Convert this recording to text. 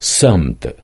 summed